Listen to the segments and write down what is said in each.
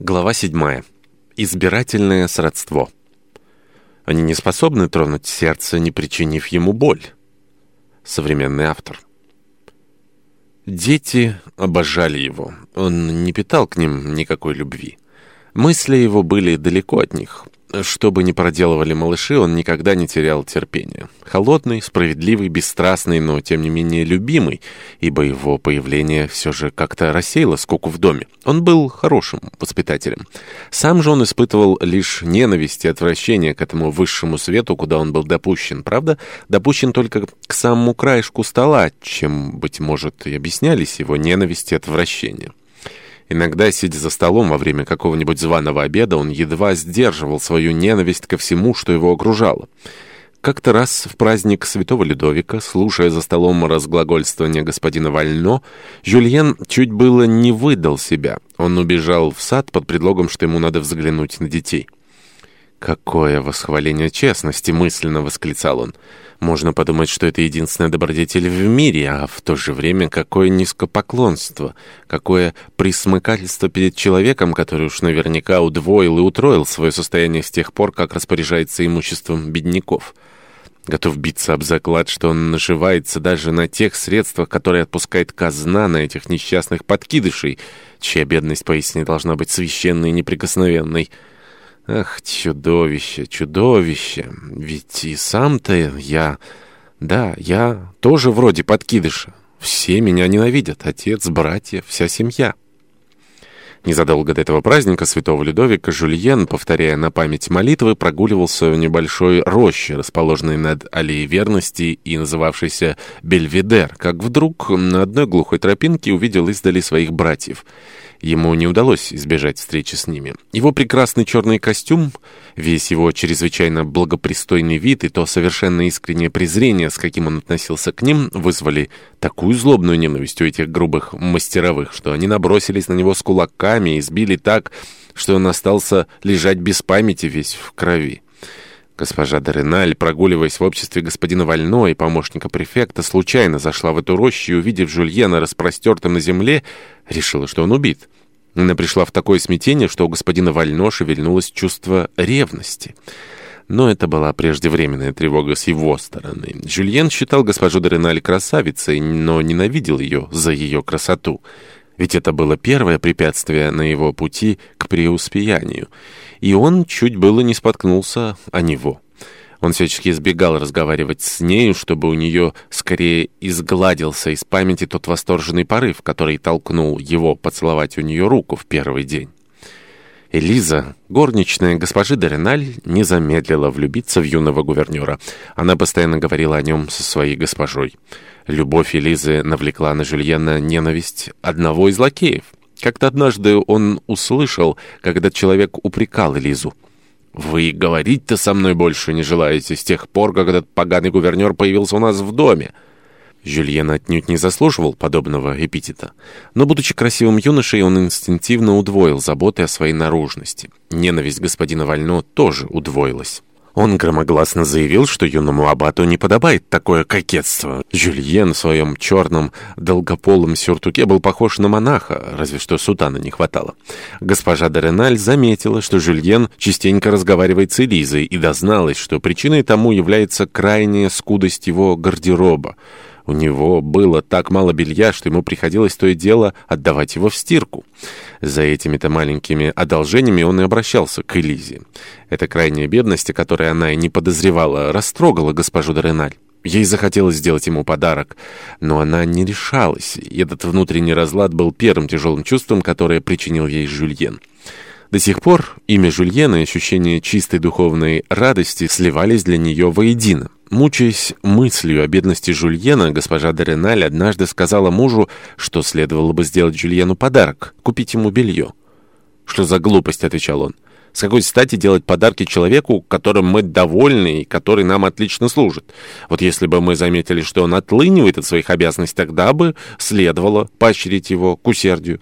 Глава 7. Избирательное сродство. Они не способны тронуть сердце, не причинив ему боль. Современный автор. Дети обожали его. Он не питал к ним никакой любви. Мысли его были далеко от них. Что бы ни проделывали малыши, он никогда не терял терпения. Холодный, справедливый, бесстрастный, но тем не менее любимый, ибо его появление все же как-то рассеяло скуку в доме. Он был хорошим воспитателем. Сам же он испытывал лишь ненависть и отвращение к этому высшему свету, куда он был допущен. Правда, допущен только к самому краешку стола, чем, быть может, и объяснялись его ненависть и отвращение. Иногда, сидя за столом во время какого-нибудь званого обеда, он едва сдерживал свою ненависть ко всему, что его окружало. Как-то раз в праздник Святого Людовика, слушая за столом разглагольствование господина Вально, Жюльен чуть было не выдал себя. Он убежал в сад под предлогом, что ему надо взглянуть на детей. «Какое восхваление честности!» — мысленно восклицал он. «Можно подумать, что это единственная добродетель в мире, а в то же время какое низкопоклонство, какое присмыкательство перед человеком, который уж наверняка удвоил и утроил свое состояние с тех пор, как распоряжается имуществом бедняков». Готов биться об заклад, что он наживается даже на тех средствах, которые отпускает казна на этих несчастных подкидышей, чья бедность поистине должна быть священной и неприкосновенной. Ах, чудовище, чудовище. Ведь и сам-то я... Да, я тоже вроде подкидыша. Все меня ненавидят. Отец, братья, вся семья. Незадолго до этого праздника святого Людовика Жульен, повторяя на память молитвы, прогуливался в небольшой роще, расположенной над аллеей верности и называвшейся Бельведер, как вдруг на одной глухой тропинке увидел издали своих братьев — Ему не удалось избежать встречи с ними. Его прекрасный черный костюм, весь его чрезвычайно благопристойный вид и то совершенно искреннее презрение, с каким он относился к ним, вызвали такую злобную ненависть у этих грубых мастеровых, что они набросились на него с кулаками и сбили так, что он остался лежать без памяти весь в крови. Госпожа Дореналь, прогуливаясь в обществе господина Вально и помощника префекта, случайно зашла в эту рощу и, увидев Жульена распростертым на земле, решила, что он убит. Она пришла в такое смятение, что у господина Вально шевельнулось чувство ревности. Но это была преждевременная тревога с его стороны. Жюльен считал госпожу Дореналь красавицей, но ненавидел ее за ее красоту. Ведь это было первое препятствие на его пути к преуспеянию и он чуть было не споткнулся о него. Он всячески избегал разговаривать с нею, чтобы у нее скорее изгладился из памяти тот восторженный порыв, который толкнул его поцеловать у нее руку в первый день. Элиза, горничная госпожи Дореналь, не замедлила влюбиться в юного гувернера. Она постоянно говорила о нем со своей госпожой. Любовь Элизы навлекла на Жюльена ненависть одного из лакеев. Как-то однажды он услышал, когда человек упрекал Элизу. «Вы говорить-то со мной больше не желаете с тех пор, как этот поганый гувернер появился у нас в доме». Жюльен отнюдь не заслуживал подобного эпитета. Но, будучи красивым юношей, он инстинктивно удвоил заботы о своей наружности. Ненависть господина Вально тоже удвоилась. Он громогласно заявил, что юному аббату не подобает такое кокетство. Жюльен в своем черном долгополом сюртуке был похож на монаха, разве что сутана не хватало. Госпожа Дореналь заметила, что Жюльен частенько разговаривает с Элизой и дозналась, что причиной тому является крайняя скудость его гардероба. У него было так мало белья, что ему приходилось то и дело отдавать его в стирку. За этими-то маленькими одолжениями он и обращался к Элизе. Эта крайняя бедность, о которой она и не подозревала, растрогала госпожу Дореналь. Ей захотелось сделать ему подарок, но она не решалась, и этот внутренний разлад был первым тяжелым чувством, которое причинил ей Жюльен. До сих пор имя Жюльена и ощущение чистой духовной радости сливались для нее воедино. Мучаясь мыслью о бедности Жюльена, госпожа Дереналь однажды сказала мужу, что следовало бы сделать Жюльену подарок, купить ему белье. «Что за глупость?» — отвечал он. «С какой стати делать подарки человеку, которым мы довольны и который нам отлично служит? Вот если бы мы заметили, что он отлынивает от своих обязанностей, тогда бы следовало поощрить его к усердию».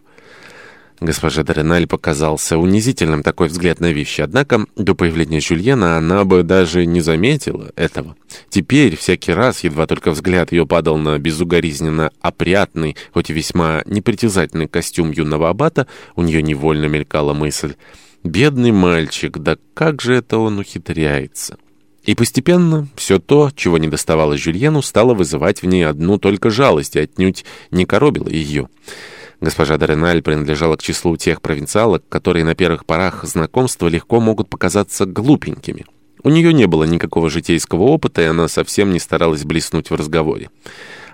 Госпоже Дореналь показался унизительным такой взгляд на вещи, однако до появления Жюльена она бы даже не заметила этого. Теперь, всякий раз, едва только взгляд ее падал на безугоризненно опрятный, хоть и весьма непритязательный костюм юного аббата, у нее невольно мелькала мысль «Бедный мальчик, да как же это он ухитряется?» И постепенно все то, чего не доставало Жюльену, стало вызывать в ней одну только жалость и отнюдь не коробило ее. Госпожа Дореналь принадлежала к числу тех провинциалок, которые на первых порах знакомства легко могут показаться глупенькими. У нее не было никакого житейского опыта, и она совсем не старалась блеснуть в разговоре.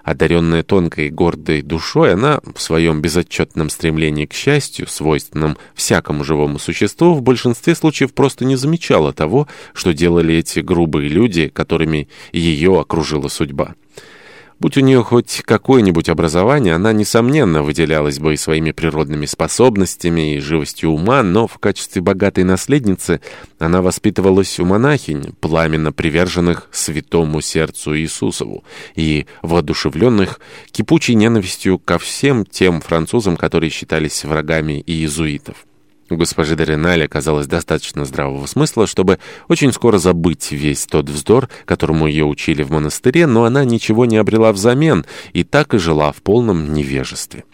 Одаренная тонкой и гордой душой, она в своем безотчетном стремлении к счастью, свойственном всякому живому существу, в большинстве случаев просто не замечала того, что делали эти грубые люди, которыми ее окружила судьба. Будь у нее хоть какое-нибудь образование, она, несомненно, выделялась бы своими природными способностями и живостью ума, но в качестве богатой наследницы она воспитывалась у монахинь, пламенно приверженных святому сердцу Иисусову и воодушевленных кипучей ненавистью ко всем тем французам, которые считались врагами иезуитов. У госпожи Дореналь оказалось достаточно здравого смысла, чтобы очень скоро забыть весь тот вздор, которому ее учили в монастыре, но она ничего не обрела взамен и так и жила в полном невежестве.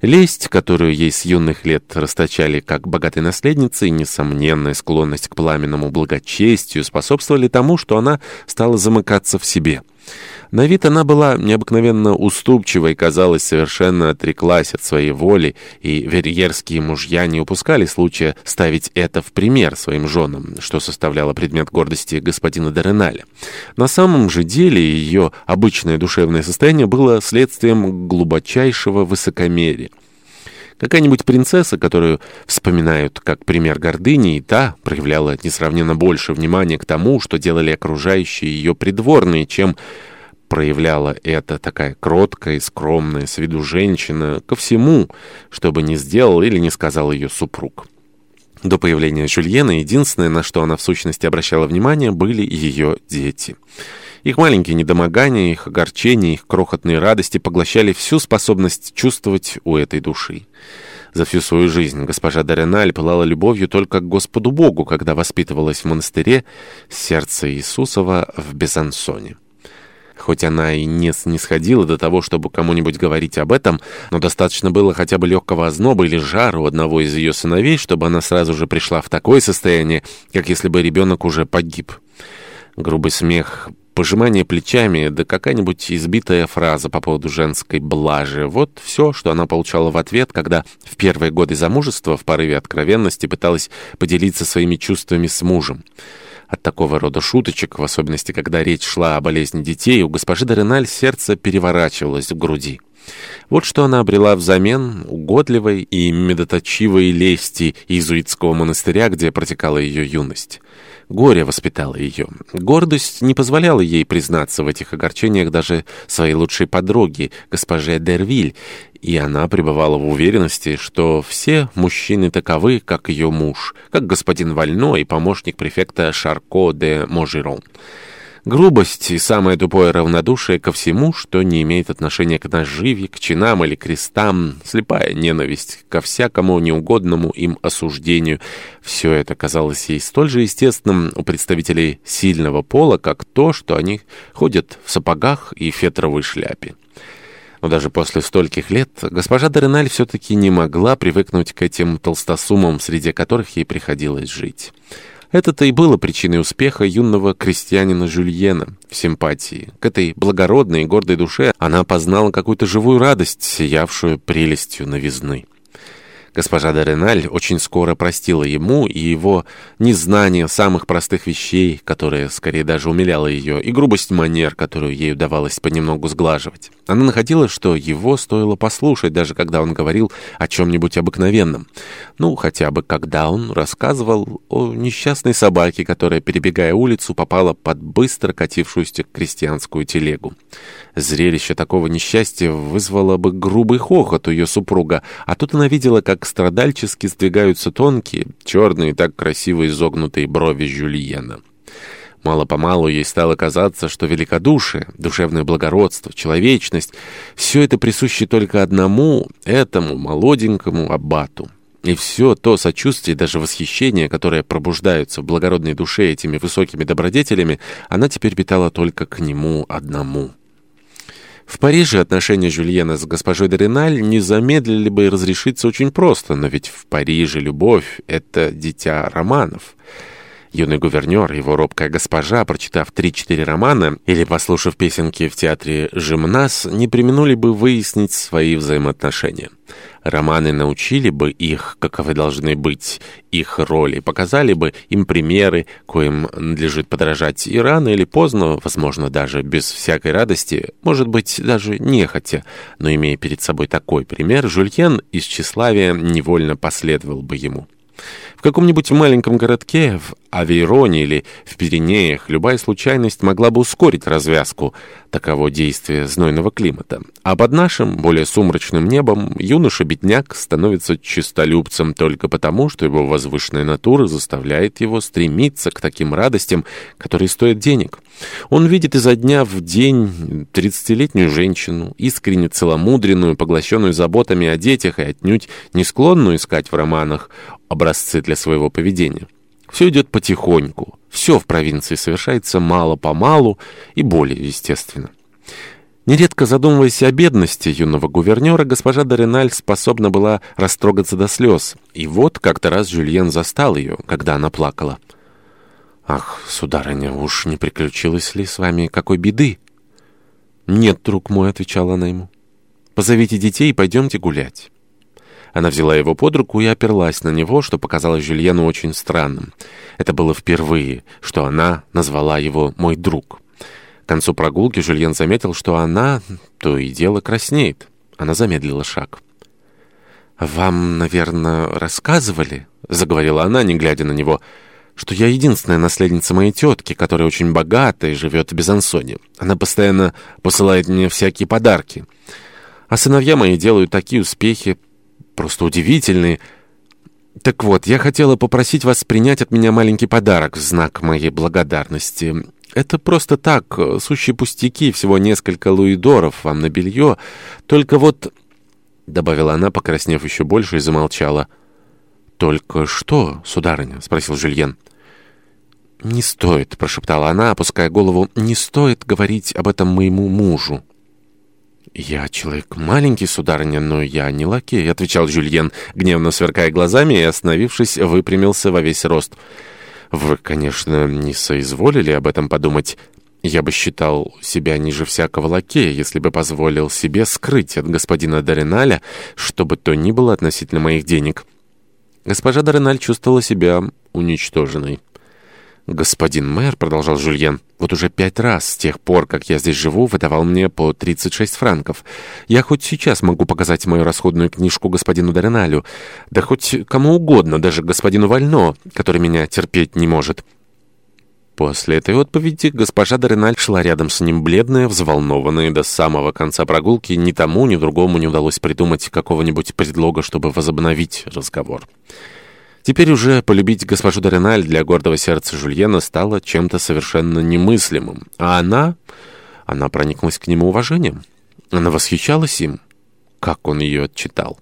Лесть, которую ей с юных лет расточали как богатой наследнице, и несомненная склонность к пламенному благочестию способствовали тому, что она стала замыкаться в себе – на вид она была необыкновенно уступчива и, казалось, совершенно отреклась от своей воли, и верьерские мужья не упускали случая ставить это в пример своим женам, что составляло предмет гордости господина Дореналя. На самом же деле ее обычное душевное состояние было следствием глубочайшего высокомерия. Какая-нибудь принцесса, которую вспоминают как пример гордыни, и та проявляла несравненно больше внимания к тому, что делали окружающие ее придворные, чем проявляла это такая кроткая и скромная с виду женщина ко всему, что бы ни сделал или не сказал ее супруг. До появления Жюльена единственное, на что она в сущности обращала внимание, были ее дети. Их маленькие недомогания, их огорчения, их крохотные радости поглощали всю способность чувствовать у этой души. За всю свою жизнь госпожа Дореналь пылала любовью только к Господу Богу, когда воспитывалась в монастыре сердце Иисусова в Безансоне. Хоть она и не снисходила до того, чтобы кому-нибудь говорить об этом, но достаточно было хотя бы легкого озноба или жара у одного из ее сыновей, чтобы она сразу же пришла в такое состояние, как если бы ребенок уже погиб. Грубый смех, пожимание плечами, да какая-нибудь избитая фраза по поводу женской блажи. Вот все, что она получала в ответ, когда в первые годы замужества в порыве откровенности пыталась поделиться своими чувствами с мужем. От такого рода шуточек, в особенности, когда речь шла о болезни детей, у госпожи Дореналь сердце переворачивалось в груди. Вот что она обрела взамен угодливой и медоточивой лести иезуитского монастыря, где протекала ее юность. Горе воспитало ее. Гордость не позволяла ей признаться в этих огорчениях даже своей лучшей подруге, госпоже Дервиль, и она пребывала в уверенности, что все мужчины таковы, как ее муж, как господин Вально и помощник префекта Шарко де Можерон. Грубость и самое тупое равнодушие ко всему, что не имеет отношения к наживе, к чинам или крестам, слепая ненависть ко всякому неугодному им осуждению. Все это казалось ей столь же естественным у представителей сильного пола, как то, что они ходят в сапогах и фетровой шляпе. Но даже после стольких лет госпожа Дореналь все-таки не могла привыкнуть к этим толстосумам, среди которых ей приходилось жить. Это-то и было причиной успеха юного крестьянина Жюльена в симпатии. К этой благородной и гордой душе она познала какую-то живую радость, сиявшую прелестью новизны. Госпожа Дореналь очень скоро простила ему и его незнание самых простых вещей, которые скорее даже умиляло ее, и грубость манер, которую ей удавалось понемногу сглаживать. Она находила, что его стоило послушать, даже когда он говорил о чем-нибудь обыкновенном. Ну, хотя бы когда он рассказывал о несчастной собаке, которая, перебегая улицу, попала под быстро катившуюся крестьянскую телегу. Зрелище такого несчастья вызвало бы грубый хохот у ее супруга, а тут она видела, как страдальчески сдвигаются тонкие, черные, так красиво изогнутые брови Жюльена. Мало-помалу ей стало казаться, что великодушие, душевное благородство, человечность — все это присуще только одному, этому молоденькому аббату. И все то сочувствие, даже восхищение, которое пробуждаются в благородной душе этими высокими добродетелями, она теперь питала только к нему одному. В Париже отношения Жюльена с госпожой Дориналь не замедлили бы разрешиться очень просто, но ведь в Париже любовь — это дитя романов. Юный гувернер, его робкая госпожа, прочитав три-четыре романа или послушав песенки в театре «Жимнас», не применули бы выяснить свои взаимоотношения. Романы научили бы их, каковы должны быть их роли, показали бы им примеры, коим надлежит подражать и рано или поздно, возможно, даже без всякой радости, может быть, даже нехотя, но имея перед собой такой пример, Жульен из тщеславия невольно последовал бы ему. В каком-нибудь маленьком городке, в Авейроне или в Пиренеях, любая случайность могла бы ускорить развязку таково действия знойного климата. А под нашим, более сумрачным небом, юноша-бедняк становится чистолюбцем только потому, что его возвышенная натура заставляет его стремиться к таким радостям, которые стоят денег. Он видит изо дня в день тридцатилетнюю женщину, искренне целомудренную, поглощенную заботами о детях и отнюдь не склонную искать в романах образцы для своего поведения. Все идет потихоньку, все в провинции совершается мало-помалу и более естественно. Нередко задумываясь о бедности юного гувернера, госпожа Дориналь способна была растрогаться до слез. И вот как-то раз Жюльен застал ее, когда она плакала. «Ах, сударыня, уж не приключилось ли с вами какой беды?» «Нет, друг мой», — отвечала она ему. «Позовите детей и пойдемте гулять». Она взяла его под руку и оперлась на него, что показалось Жюльену очень странным. Это было впервые, что она назвала его «мой друг». К концу прогулки Жюльен заметил, что она то и дело краснеет. Она замедлила шаг. «Вам, наверное, рассказывали?» — заговорила она, не глядя на него — что я единственная наследница моей тетки, которая очень богата и живет в Безансоне. Она постоянно посылает мне всякие подарки. А сыновья мои делают такие успехи, просто удивительные. Так вот, я хотела попросить вас принять от меня маленький подарок в знак моей благодарности. Это просто так, сущие пустяки, всего несколько луидоров вам на белье. Только вот...» — добавила она, покраснев еще больше, и замолчала. «Только что, сударыня?» — спросил Жюльен. «Не стоит», — прошептала она, опуская голову, — «не стоит говорить об этом моему мужу». «Я человек маленький, сударыня, но я не лакей», — отвечал Жюльен, гневно сверкая глазами и, остановившись, выпрямился во весь рост. «Вы, конечно, не соизволили об этом подумать. Я бы считал себя ниже всякого лакея, если бы позволил себе скрыть от господина Дореналя, что бы то ни было относительно моих денег». Госпожа Дореналь чувствовала себя уничтоженной. «Господин мэр», — продолжал Жюльен, — «вот уже пять раз с тех пор, как я здесь живу, выдавал мне по 36 франков. Я хоть сейчас могу показать мою расходную книжку господину Дореналю, да хоть кому угодно, даже господину Вально, который меня терпеть не может». После этой отповеди госпожа Дореналь шла рядом с ним бледная, взволнованная до самого конца прогулки. Ни тому, ни другому не удалось придумать какого-нибудь предлога, чтобы возобновить разговор. Теперь уже полюбить госпожу Дореналь для гордого сердца Жульена стало чем-то совершенно немыслимым. А она... она прониклась к нему уважением. Она восхищалась им. Как он ее отчитал.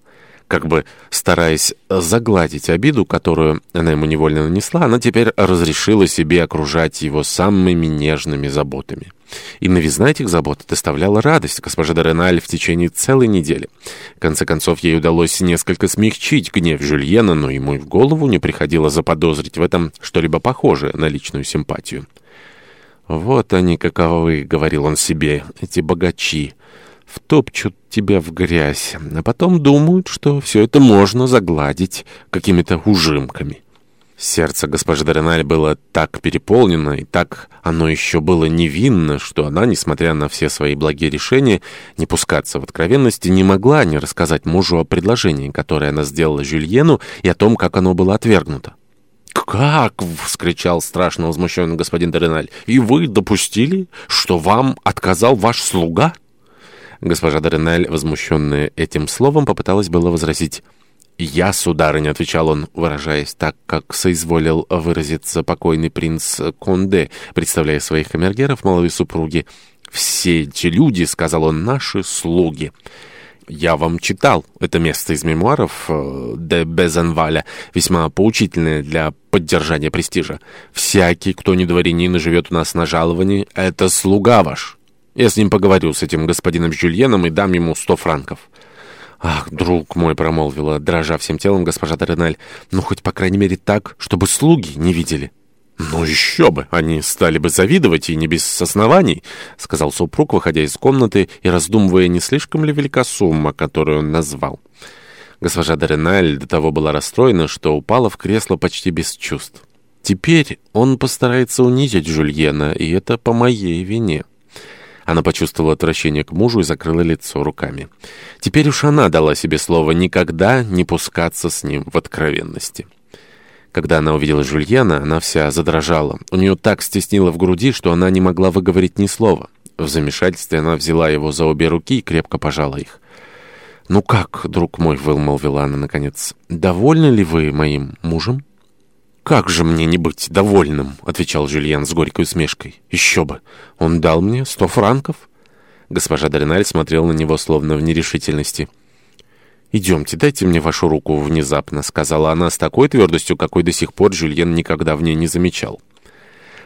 Как бы стараясь загладить обиду, которую она ему невольно нанесла, она теперь разрешила себе окружать его самыми нежными заботами. И новизна этих забот доставляла радость госпоже Дореналь в течение целой недели. В конце концов, ей удалось несколько смягчить гнев Жюльена, но ему и в голову не приходило заподозрить в этом что-либо похожее на личную симпатию. «Вот они каковы», — говорил он себе, — «эти богачи» втопчут тебя в грязь, а потом думают, что все это можно загладить какими-то ужимками. Сердце госпожи Дореналь было так переполнено, и так оно еще было невинно, что она, несмотря на все свои благие решения, не пускаться в откровенности, не могла не рассказать мужу о предложении, которое она сделала Жюльену, и о том, как оно было отвергнуто. «Как?» — вскричал страшно возмущенный господин Дореналь. «И вы допустили, что вам отказал ваш слуга?» Госпожа Дореналь, возмущенная этим словом, попыталась было возразить. «Я, сударыня», — отвечал он, выражаясь так, как соизволил выразиться покойный принц Конде, представляя своих камергеров молодой супруги. «Все эти люди, — сказал он, — наши слуги». Я вам читал это место из мемуаров э, де Безанваля, весьма поучительное для поддержания престижа. Всякий, кто не дворянин и живет у нас на жаловании, это слуга ваш. Я с ним поговорю, с этим господином Жюльеном, и дам ему сто франков». «Ах, друг мой», — промолвила, дрожа всем телом госпожа Дореналь, «ну хоть, по крайней мере, так, чтобы слуги не видели». «Ну еще бы! Они стали бы завидовать, и не без оснований», — сказал супруг, выходя из комнаты и раздумывая, не слишком ли велика сумма, которую он назвал. Госпожа Дореналь до того была расстроена, что упала в кресло почти без чувств. «Теперь он постарается унизить Жульена, и это по моей вине». Она почувствовала отвращение к мужу и закрыла лицо руками. Теперь уж она дала себе слово никогда не пускаться с ним в откровенности. Когда она увидела Жульена, она вся задрожала. У нее так стеснило в груди, что она не могла выговорить ни слова. В замешательстве она взяла его за обе руки и крепко пожала их. «Ну как, друг мой», — вымолвила она наконец, — «довольны ли вы моим мужем?» «Как же мне не быть довольным?» — отвечал Жюльен с горькой усмешкой. «Еще бы! Он дал мне сто франков!» Госпожа Дориналь смотрела на него словно в нерешительности. «Идемте, дайте мне вашу руку внезапно», — сказала она с такой твердостью, какой до сих пор Жюльен никогда в ней не замечал.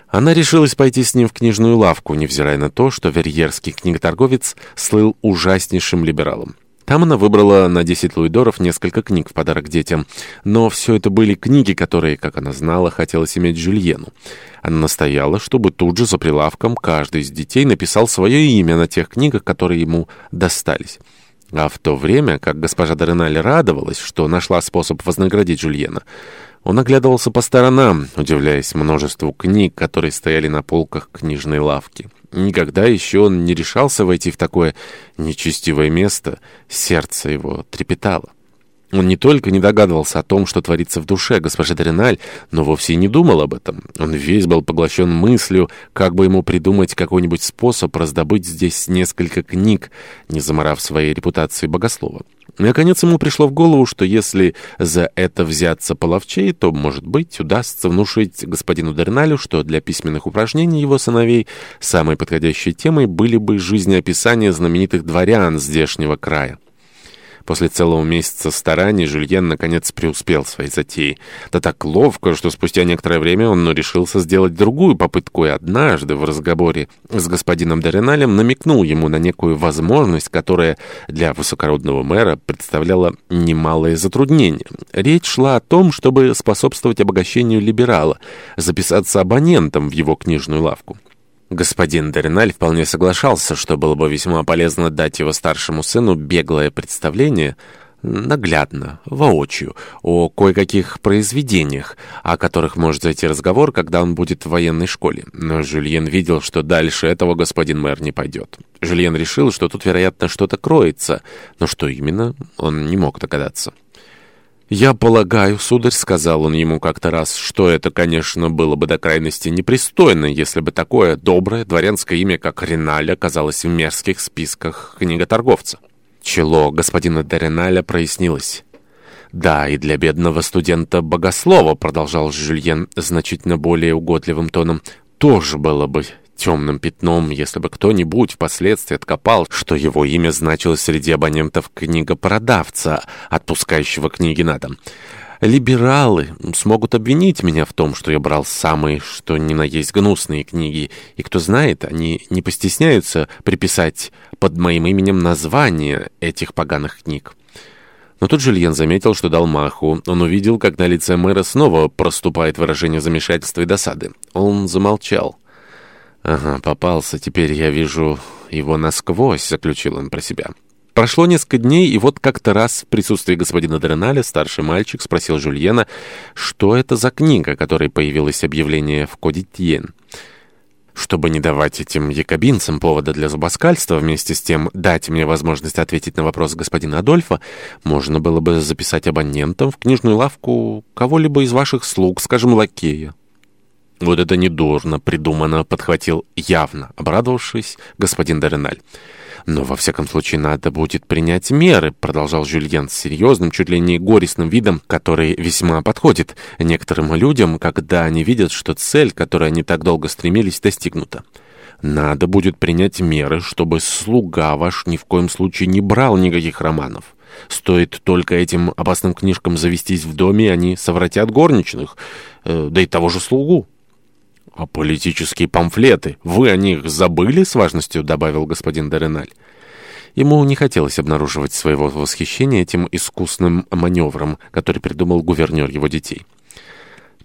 Она решилась пойти с ним в книжную лавку, невзирая на то, что верьерский книготорговец слыл ужаснейшим либералом. Там она выбрала на 10 луидоров несколько книг в подарок детям. Но все это были книги, которые, как она знала, хотелось иметь Жюльену. Она настояла, чтобы тут же за прилавком каждый из детей написал свое имя на тех книгах, которые ему достались. А в то время, как госпожа Дореналь радовалась, что нашла способ вознаградить Жульена, он оглядывался по сторонам, удивляясь множеству книг, которые стояли на полках книжной лавки. Никогда еще он не решался войти в такое нечестивое место, сердце его трепетало. Он не только не догадывался о том, что творится в душе госпожи Дориналь, но вовсе и не думал об этом. Он весь был поглощен мыслью, как бы ему придумать какой-нибудь способ раздобыть здесь несколько книг, не заморав своей репутации богослова. Наконец ему пришло в голову, что если за это взяться половчей, то, может быть, удастся внушить господину Дерналю, что для письменных упражнений его сыновей самой подходящей темой были бы жизнеописания знаменитых дворян здешнего края. После целого месяца стараний Жюльен наконец преуспел в своей затее. Да так ловко, что спустя некоторое время он решился сделать другую попытку, и однажды в разговоре с господином Дореналем намекнул ему на некую возможность, которая для высокородного мэра представляла немалое затруднение. Речь шла о том, чтобы способствовать обогащению либерала, записаться абонентом в его книжную лавку. Господин Дориналь вполне соглашался, что было бы весьма полезно дать его старшему сыну беглое представление, наглядно, воочию, о кое-каких произведениях, о которых может зайти разговор, когда он будет в военной школе. Но Жюльен видел, что дальше этого господин мэр не пойдет. Жюльен решил, что тут, вероятно, что-то кроется, но что именно, он не мог догадаться. «Я полагаю, сударь, — сказал он ему как-то раз, — что это, конечно, было бы до крайности непристойно, если бы такое доброе дворянское имя, как Реналь, оказалось в мерзких списках книготорговца». Чело господина Дереналя прояснилось. «Да, и для бедного студента-богослова, — продолжал Жюльен значительно более угодливым тоном, — тоже было бы темным пятном, если бы кто-нибудь впоследствии откопал, что его имя значилось среди абонентов книгопродавца, отпускающего книги на дом. Либералы смогут обвинить меня в том, что я брал самые, что ни на есть гнусные книги, и кто знает, они не постесняются приписать под моим именем название этих поганых книг. Но тут Жильен заметил, что дал маху. Он увидел, как на лице мэра снова проступает выражение замешательства и досады. Он замолчал. «Ага, попался. Теперь я вижу его насквозь», — заключил он про себя. Прошло несколько дней, и вот как-то раз в присутствии господина Дреналя старший мальчик спросил Жульена, что это за книга, которой появилось объявление в Коде Тьен. Чтобы не давать этим якобинцам повода для зубоскальства, вместе с тем дать мне возможность ответить на вопрос господина Адольфа, можно было бы записать абонентом в книжную лавку кого-либо из ваших слуг, скажем, лакея. «Вот это недурно придумано», — подхватил явно, обрадовавшись господин Дореналь. «Но, во всяком случае, надо будет принять меры», — продолжал Жюльен с серьезным, чуть ли не горестным видом, который весьма подходит некоторым людям, когда они видят, что цель, которой они так долго стремились, достигнута. Надо будет принять меры, чтобы слуга ваш ни в коем случае не брал никаких романов. Стоит только этим опасным книжкам завестись в доме, они совратят горничных, э, да и того же слугу. «А политические памфлеты? Вы о них забыли?» — с важностью добавил господин Дореналь. Ему не хотелось обнаруживать своего восхищения этим искусным маневром, который придумал гувернер его детей.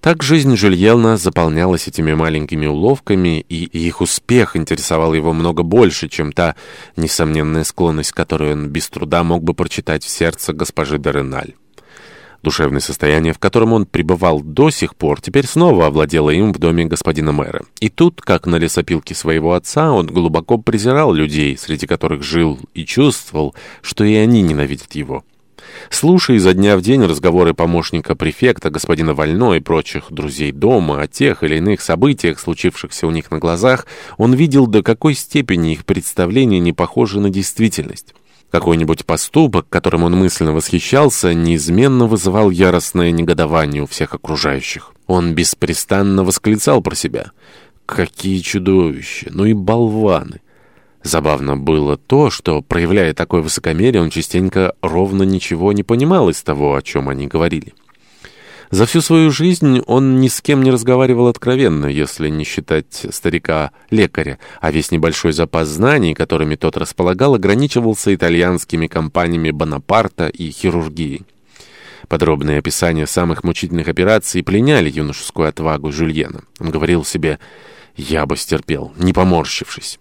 Так жизнь Жюльена заполнялась этими маленькими уловками, и их успех интересовал его много больше, чем та несомненная склонность, которую он без труда мог бы прочитать в сердце госпожи Дореналь. Душевное состояние, в котором он пребывал до сих пор, теперь снова овладело им в доме господина мэра. И тут, как на лесопилке своего отца, он глубоко презирал людей, среди которых жил, и чувствовал, что и они ненавидят его. Слушая изо дня в день разговоры помощника префекта, господина Вально и прочих друзей дома о тех или иных событиях, случившихся у них на глазах, он видел, до какой степени их представления не похожи на действительность. Какой-нибудь поступок, которым он мысленно восхищался, неизменно вызывал яростное негодование у всех окружающих. Он беспрестанно восклицал про себя. «Какие чудовища! Ну и болваны!» Забавно было то, что, проявляя такое высокомерие, он частенько ровно ничего не понимал из того, о чем они говорили. За всю свою жизнь он ни с кем не разговаривал откровенно, если не считать старика-лекаря, а весь небольшой запас знаний, которыми тот располагал, ограничивался итальянскими компаниями Бонапарта и хирургией. Подробные описания самых мучительных операций пленяли юношескую отвагу Жюльена. Он говорил себе «я бы стерпел, не поморщившись».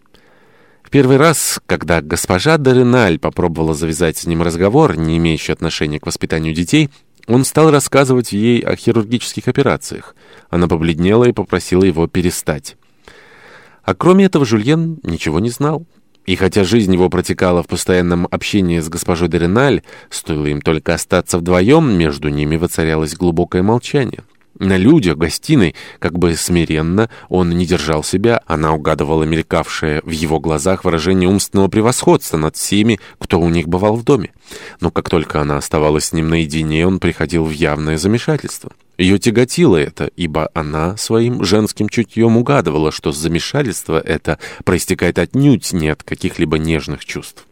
В первый раз, когда госпожа Дореналь попробовала завязать с ним разговор, не имеющий отношения к воспитанию детей, он стал рассказывать ей о хирургических операциях. Она побледнела и попросила его перестать. А кроме этого Жюльен ничего не знал. И хотя жизнь его протекала в постоянном общении с госпожой Дереналь, стоило им только остаться вдвоем, между ними воцарялось глубокое молчание. На людях, гостиной, как бы смиренно, он не держал себя, она угадывала мелькавшее в его глазах выражение умственного превосходства над всеми, кто у них бывал в доме. Но как только она оставалась с ним наедине, он приходил в явное замешательство. Ее тяготило это, ибо она своим женским чутьем угадывала, что замешательство это проистекает отнюдь не от каких-либо нежных чувств.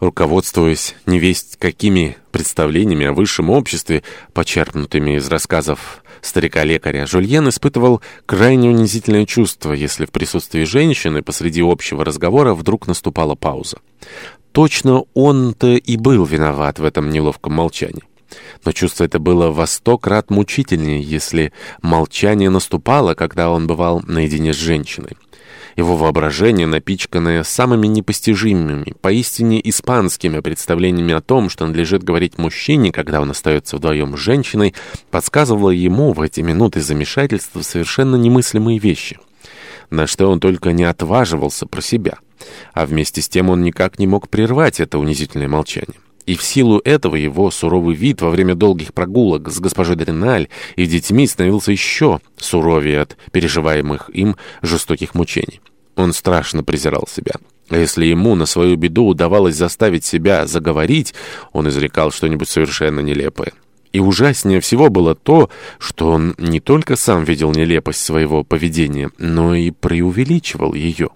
Руководствуясь невесть какими представлениями о высшем обществе, почерпнутыми из рассказов старика-лекаря, Жульен испытывал крайне унизительное чувство, если в присутствии женщины посреди общего разговора вдруг наступала пауза. Точно он-то и был виноват в этом неловком молчании. Но чувство это было во сто крат мучительнее, если молчание наступало, когда он бывал наедине с женщиной. Его воображение, напичканное самыми непостижимыми, поистине испанскими представлениями о том, что надлежит говорить мужчине, когда он остается вдвоем с женщиной, подсказывало ему в эти минуты замешательства совершенно немыслимые вещи, на что он только не отваживался про себя. А вместе с тем он никак не мог прервать это унизительное молчание. И в силу этого его суровый вид во время долгих прогулок с госпожой Дреналь и детьми становился еще суровее от переживаемых им жестоких мучений. Он страшно презирал себя. А если ему на свою беду удавалось заставить себя заговорить, он изрекал что-нибудь совершенно нелепое. И ужаснее всего было то, что он не только сам видел нелепость своего поведения, но и преувеличивал ее.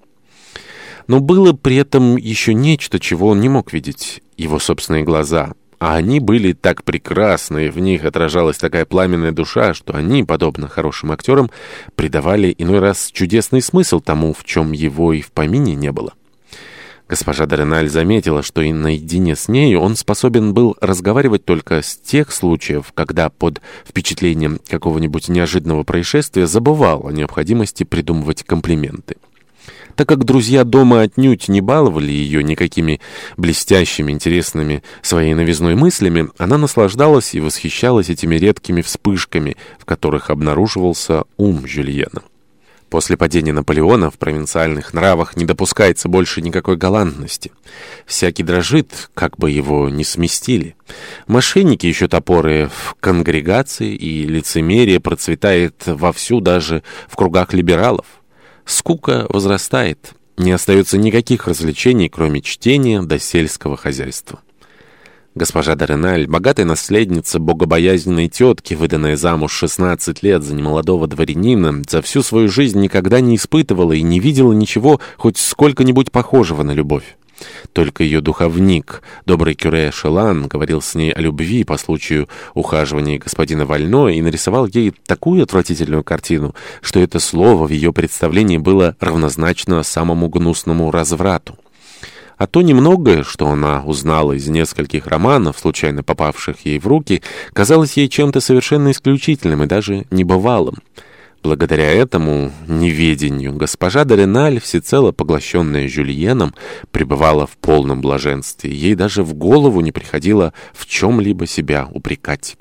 Но было при этом еще нечто, чего он не мог видеть — его собственные глаза — а они были так прекрасны, в них отражалась такая пламенная душа, что они, подобно хорошим актерам, придавали иной раз чудесный смысл тому, в чем его и в помине не было. Госпожа Дореналь заметила, что и наедине с нею он способен был разговаривать только с тех случаев, когда под впечатлением какого-нибудь неожиданного происшествия забывал о необходимости придумывать комплименты. Так как друзья дома отнюдь не баловали ее никакими блестящими, интересными своей новизной мыслями, она наслаждалась и восхищалась этими редкими вспышками, в которых обнаруживался ум Жюльена. После падения Наполеона в провинциальных нравах не допускается больше никакой галантности. Всякий дрожит, как бы его не сместили. Мошенники еще топоры в конгрегации, и лицемерие процветает вовсю даже в кругах либералов. Скука возрастает. Не остается никаких развлечений, кроме чтения до сельского хозяйства. Госпожа Дореналь, богатая наследница богобоязненной тетки, выданная замуж 16 лет за немолодого дворянина, за всю свою жизнь никогда не испытывала и не видела ничего хоть сколько-нибудь похожего на любовь. Только ее духовник, добрый кюре Шелан, говорил с ней о любви по случаю ухаживания господина Вально и нарисовал ей такую отвратительную картину, что это слово в ее представлении было равнозначно самому гнусному разврату. А то немногое, что она узнала из нескольких романов, случайно попавших ей в руки, казалось ей чем-то совершенно исключительным и даже небывалым. Благодаря этому неведению госпожа Дориналь, всецело поглощенная Жюльеном, пребывала в полном блаженстве. Ей даже в голову не приходило в чем-либо себя упрекать.